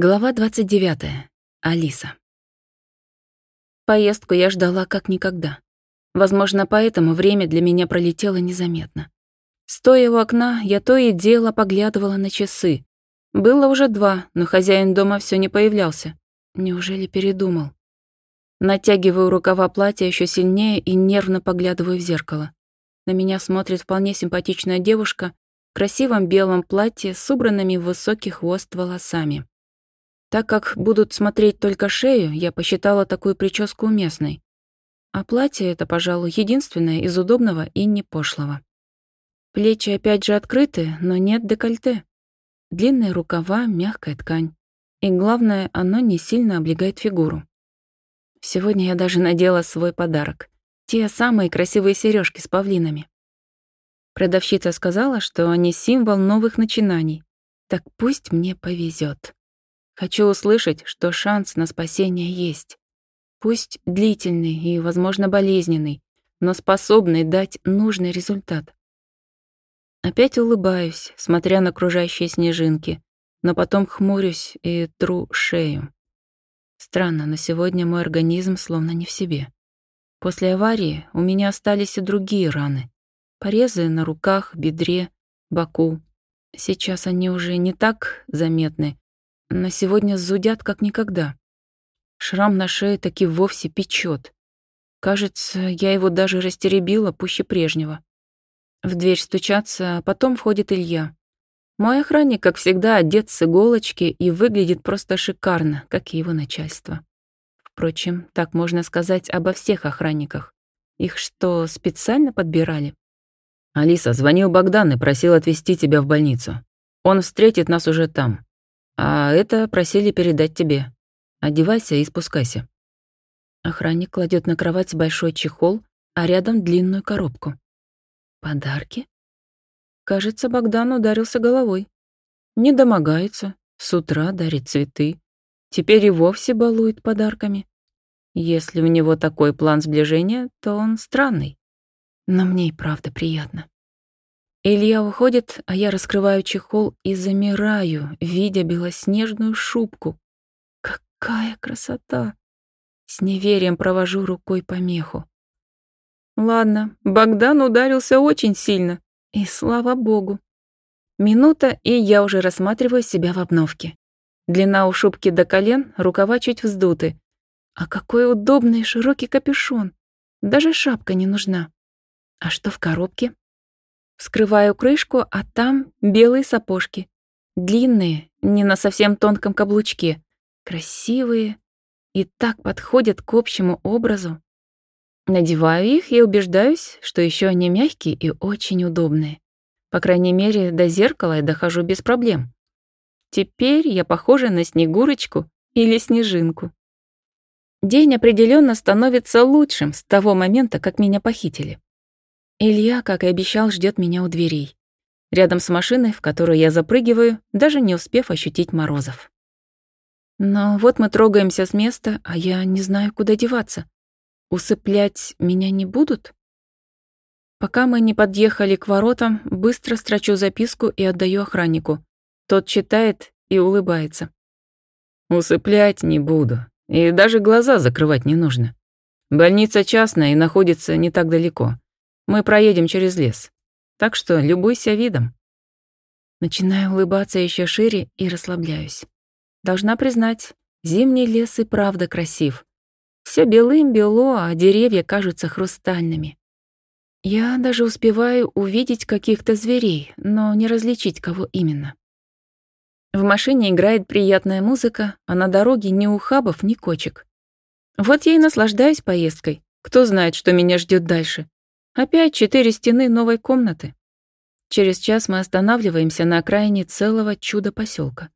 Глава 29. Алиса. Поездку я ждала как никогда. Возможно, поэтому время для меня пролетело незаметно. Стоя у окна, я то и дело поглядывала на часы. Было уже два, но хозяин дома все не появлялся. Неужели передумал? Натягиваю рукава платья еще сильнее и нервно поглядываю в зеркало. На меня смотрит вполне симпатичная девушка в красивом белом платье с убранными в высокий хвост волосами. Так как будут смотреть только шею, я посчитала такую прическу уместной. А платье это, пожалуй, единственное из удобного и не пошлого. Плечи опять же открыты, но нет декольте. Длинные рукава, мягкая ткань. И главное, оно не сильно облегает фигуру. Сегодня я даже надела свой подарок. Те самые красивые сережки с павлинами. Продавщица сказала, что они символ новых начинаний. Так пусть мне повезет. Хочу услышать, что шанс на спасение есть. Пусть длительный и, возможно, болезненный, но способный дать нужный результат. Опять улыбаюсь, смотря на окружающие снежинки, но потом хмурюсь и тру шею. Странно, но сегодня мой организм словно не в себе. После аварии у меня остались и другие раны. Порезы на руках, бедре, боку. Сейчас они уже не так заметны, на сегодня зудят как никогда. Шрам на шее таки вовсе печет. Кажется, я его даже растеребила пуще прежнего. В дверь стучаться, а потом входит Илья. Мой охранник, как всегда, одет с иголочки и выглядит просто шикарно, как и его начальство. Впрочем, так можно сказать обо всех охранниках. Их что, специально подбирали? «Алиса, звонил Богдан и просил отвезти тебя в больницу. Он встретит нас уже там. А это просили передать тебе. Одевайся и спускайся». Охранник кладет на кровать большой чехол, а рядом длинную коробку. «Подарки?» Кажется, Богдан ударился головой. Не домогается, с утра дарит цветы. Теперь и вовсе балует подарками. Если у него такой план сближения, то он странный. Но мне и правда приятно. Илья уходит, а я раскрываю чехол и замираю, видя белоснежную шубку. Какая красота! С неверием провожу рукой по меху. Ладно, Богдан ударился очень сильно, и слава богу. Минута, и я уже рассматриваю себя в обновке. Длина у шубки до колен, рукава чуть вздуты. А какой удобный широкий капюшон. Даже шапка не нужна. А что в коробке? Вскрываю крышку, а там белые сапожки. Длинные, не на совсем тонком каблучке. Красивые и так подходят к общему образу. Надеваю их и убеждаюсь, что еще они мягкие и очень удобные. По крайней мере, до зеркала я дохожу без проблем. Теперь я похожа на Снегурочку или Снежинку. День определенно становится лучшим с того момента, как меня похитили. Илья, как и обещал, ждет меня у дверей. Рядом с машиной, в которую я запрыгиваю, даже не успев ощутить морозов. Но вот мы трогаемся с места, а я не знаю, куда деваться. Усыплять меня не будут? Пока мы не подъехали к воротам, быстро строчу записку и отдаю охраннику. Тот читает и улыбается. «Усыплять не буду, и даже глаза закрывать не нужно. Больница частная и находится не так далеко. Мы проедем через лес. Так что любуйся видом». Начинаю улыбаться еще шире и расслабляюсь. Должна признать, зимний лес и правда красив. Все белым-бело, а деревья кажутся хрустальными. Я даже успеваю увидеть каких-то зверей, но не различить, кого именно. В машине играет приятная музыка, а на дороге ни ухабов, ни кочек. Вот я и наслаждаюсь поездкой. Кто знает, что меня ждет дальше. Опять четыре стены новой комнаты. Через час мы останавливаемся на окраине целого чудо-поселка.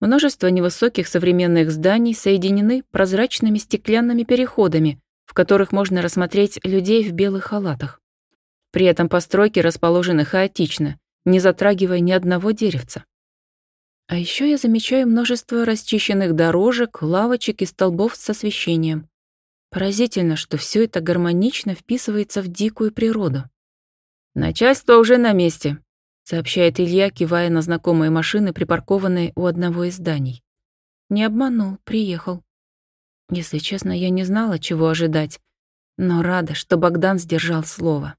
Множество невысоких современных зданий соединены прозрачными стеклянными переходами, в которых можно рассмотреть людей в белых халатах. При этом постройки расположены хаотично, не затрагивая ни одного деревца. А еще я замечаю множество расчищенных дорожек, лавочек и столбов с освещением. Поразительно, что все это гармонично вписывается в дикую природу. «Начальство уже на месте», — сообщает Илья, кивая на знакомые машины, припаркованные у одного из зданий. Не обманул, приехал. Если честно, я не знала, чего ожидать, но рада, что Богдан сдержал слово.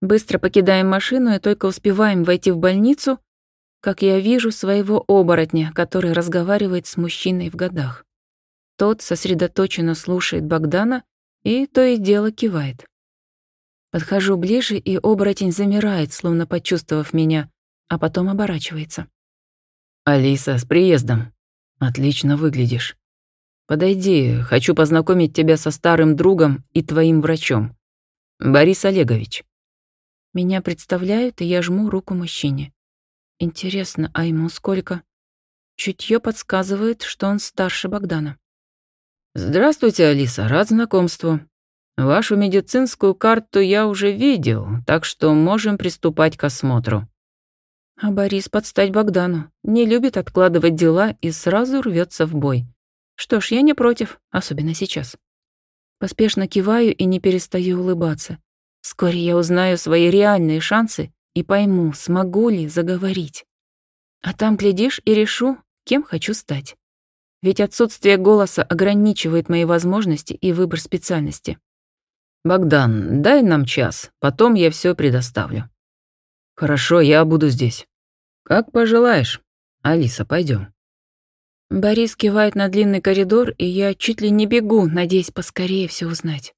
Быстро покидаем машину и только успеваем войти в больницу, как я вижу своего оборотня, который разговаривает с мужчиной в годах. Тот сосредоточенно слушает Богдана и то и дело кивает. Подхожу ближе, и оборотень замирает, словно почувствовав меня, а потом оборачивается. «Алиса, с приездом. Отлично выглядишь. Подойди, хочу познакомить тебя со старым другом и твоим врачом. Борис Олегович». Меня представляют, и я жму руку мужчине. Интересно, а ему сколько? Чутье подсказывает, что он старше Богдана. «Здравствуйте, Алиса, рад знакомству. Вашу медицинскую карту я уже видел, так что можем приступать к осмотру». А Борис подстать Богдану, не любит откладывать дела и сразу рвется в бой. Что ж, я не против, особенно сейчас. Поспешно киваю и не перестаю улыбаться. Вскоре я узнаю свои реальные шансы и пойму, смогу ли заговорить. А там, глядишь, и решу, кем хочу стать. Ведь отсутствие голоса ограничивает мои возможности и выбор специальности. «Богдан, дай нам час, потом я все предоставлю». «Хорошо, я буду здесь». «Как пожелаешь. Алиса, пойдем. Борис кивает на длинный коридор, и я чуть ли не бегу, надеясь поскорее все узнать.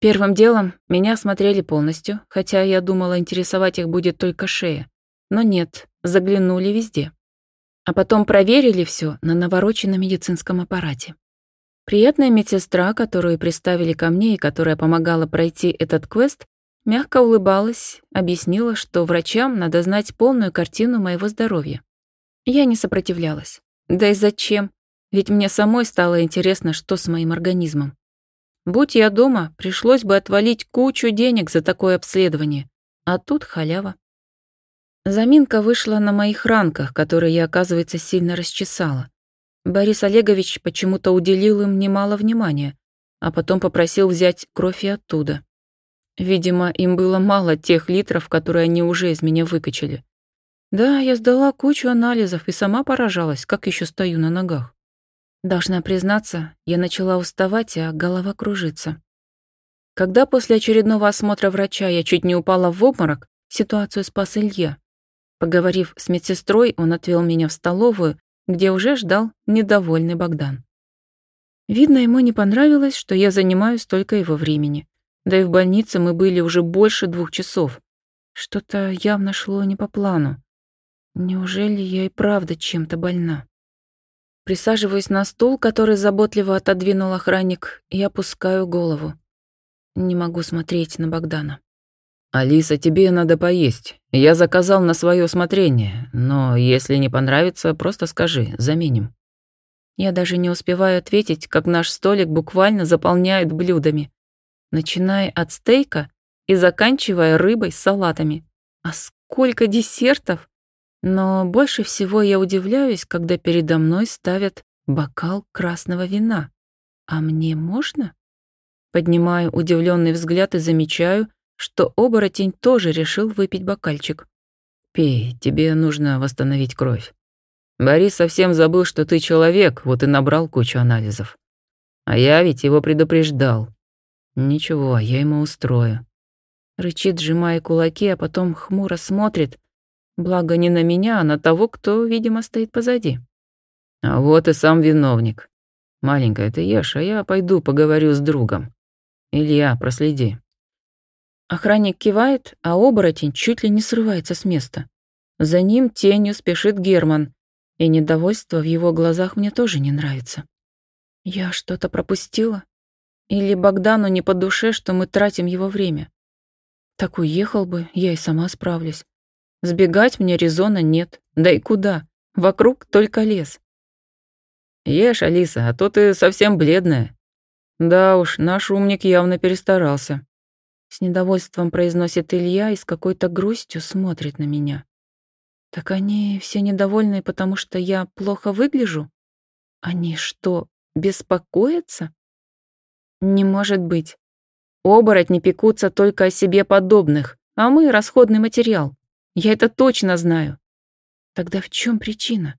Первым делом меня осмотрели полностью, хотя я думала, интересовать их будет только шея. Но нет, заглянули везде а потом проверили все на навороченном медицинском аппарате. Приятная медсестра, которую приставили ко мне и которая помогала пройти этот квест, мягко улыбалась, объяснила, что врачам надо знать полную картину моего здоровья. Я не сопротивлялась. Да и зачем? Ведь мне самой стало интересно, что с моим организмом. Будь я дома, пришлось бы отвалить кучу денег за такое обследование. А тут халява. Заминка вышла на моих ранках, которые я, оказывается, сильно расчесала. Борис Олегович почему-то уделил им немало внимания, а потом попросил взять кровь и оттуда. Видимо, им было мало тех литров, которые они уже из меня выкачали. Да, я сдала кучу анализов и сама поражалась, как еще стою на ногах. Должна признаться, я начала уставать, а голова кружится. Когда после очередного осмотра врача я чуть не упала в обморок, ситуацию спас Илья. Поговорив с медсестрой, он отвел меня в столовую, где уже ждал недовольный Богдан. Видно, ему не понравилось, что я занимаю столько его времени. Да и в больнице мы были уже больше двух часов. Что-то явно шло не по плану. Неужели я и правда чем-то больна? Присаживаюсь на стул, который заботливо отодвинул охранник, и опускаю голову. Не могу смотреть на Богдана. «Алиса, тебе надо поесть. Я заказал на свое усмотрение, но если не понравится, просто скажи, заменим». Я даже не успеваю ответить, как наш столик буквально заполняют блюдами, начиная от стейка и заканчивая рыбой с салатами. А сколько десертов! Но больше всего я удивляюсь, когда передо мной ставят бокал красного вина. А мне можно? Поднимаю удивленный взгляд и замечаю, что оборотень тоже решил выпить бокальчик. «Пей, тебе нужно восстановить кровь. Борис совсем забыл, что ты человек, вот и набрал кучу анализов. А я ведь его предупреждал. Ничего, я ему устрою». Рычит, сжимая кулаки, а потом хмуро смотрит, благо не на меня, а на того, кто, видимо, стоит позади. «А вот и сам виновник. Маленькая, ты ешь, а я пойду поговорю с другом. Илья, проследи». Охранник кивает, а оборотень чуть ли не срывается с места. За ним тенью спешит Герман, и недовольство в его глазах мне тоже не нравится. Я что-то пропустила? Или Богдану не по душе, что мы тратим его время? Так уехал бы, я и сама справлюсь. Сбегать мне резона нет. Да и куда? Вокруг только лес. Ешь, Алиса, а то ты совсем бледная. Да уж, наш умник явно перестарался. С недовольством произносит Илья и с какой-то грустью смотрит на меня. Так они все недовольны, потому что я плохо выгляжу? Они что, беспокоятся? Не может быть. Оборотни пекутся только о себе подобных, а мы — расходный материал. Я это точно знаю. Тогда в чем причина?